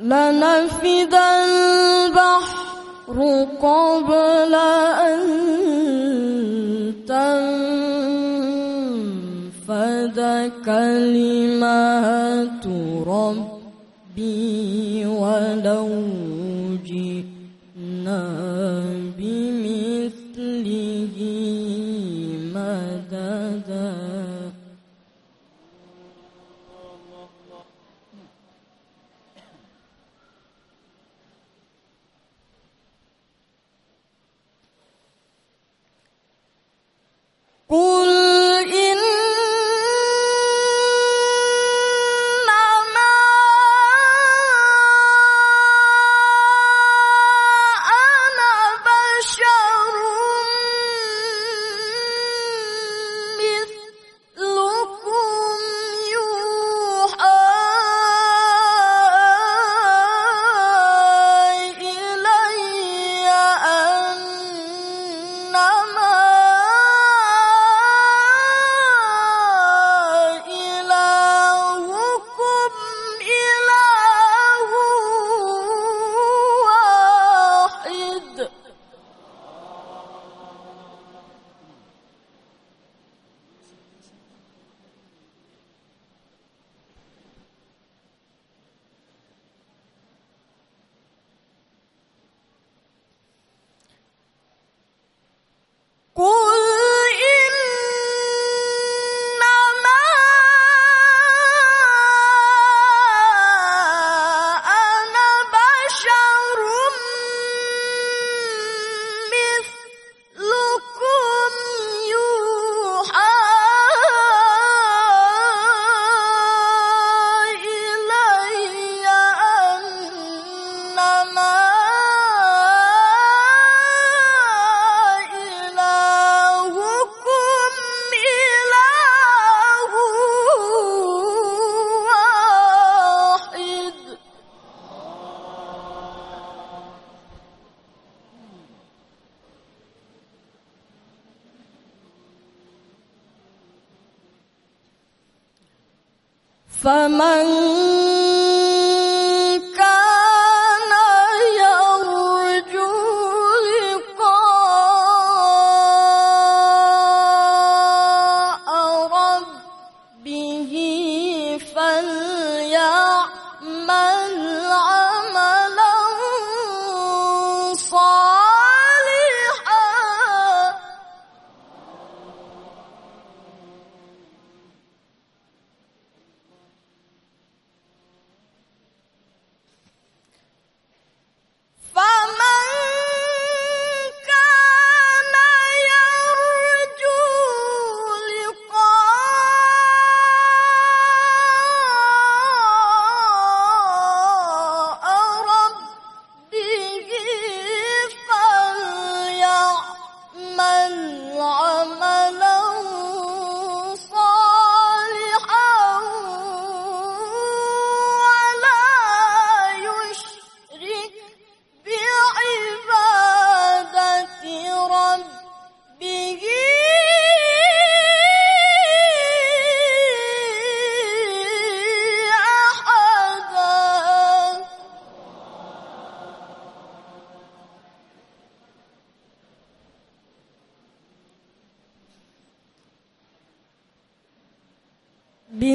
لنفد البحر قبل أن تنفد كلمات ربي ولو فمن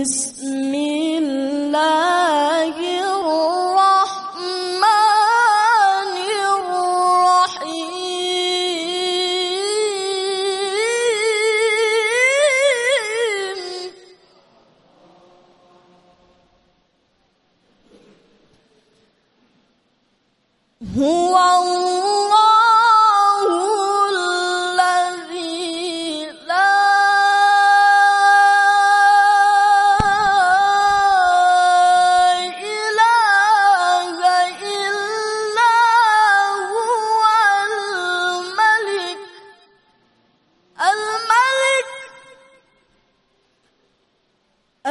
بسم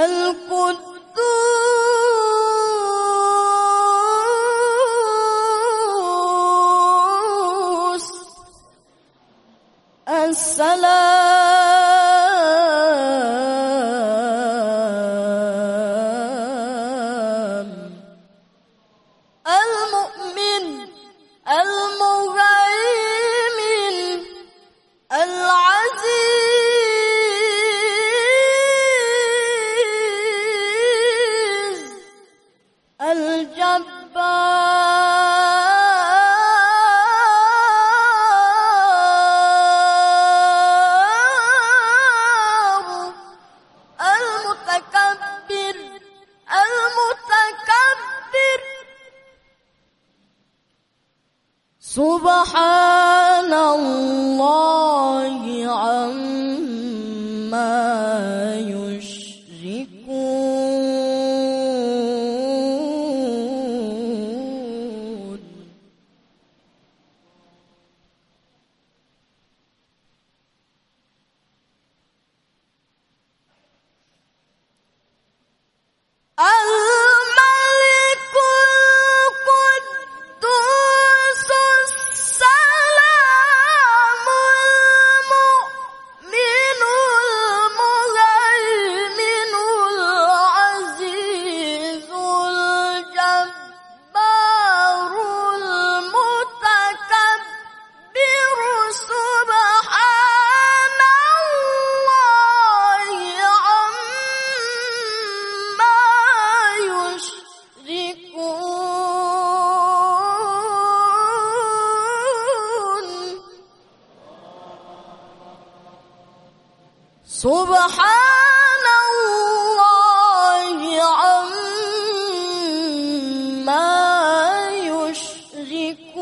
ألقوا الجبار. المتكبر المتكبر. سبحان الله عما سبحان الله عما يشركون.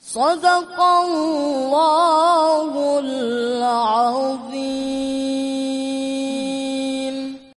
صدق